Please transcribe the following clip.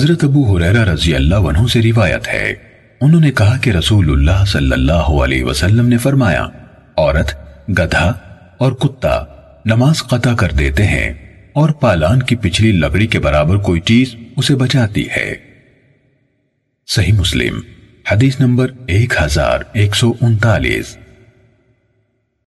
حضرت ابو حریرہ رضی اللہ عنہ سے روایت ہے۔ انہوں نے کہا کہ رسول اللہ صلی اللہ علیہ وسلم نے فرمایا، عورت گدھا اور کتا نماز قطع کر دیتے ہیں اور پالان کی پچھلی لکڑی کے برابر کوئی چیز اسے بچاتی ہے۔ صحیح مسلم، حدیث نمبر ایک ہزار ایک سو انتالیس۔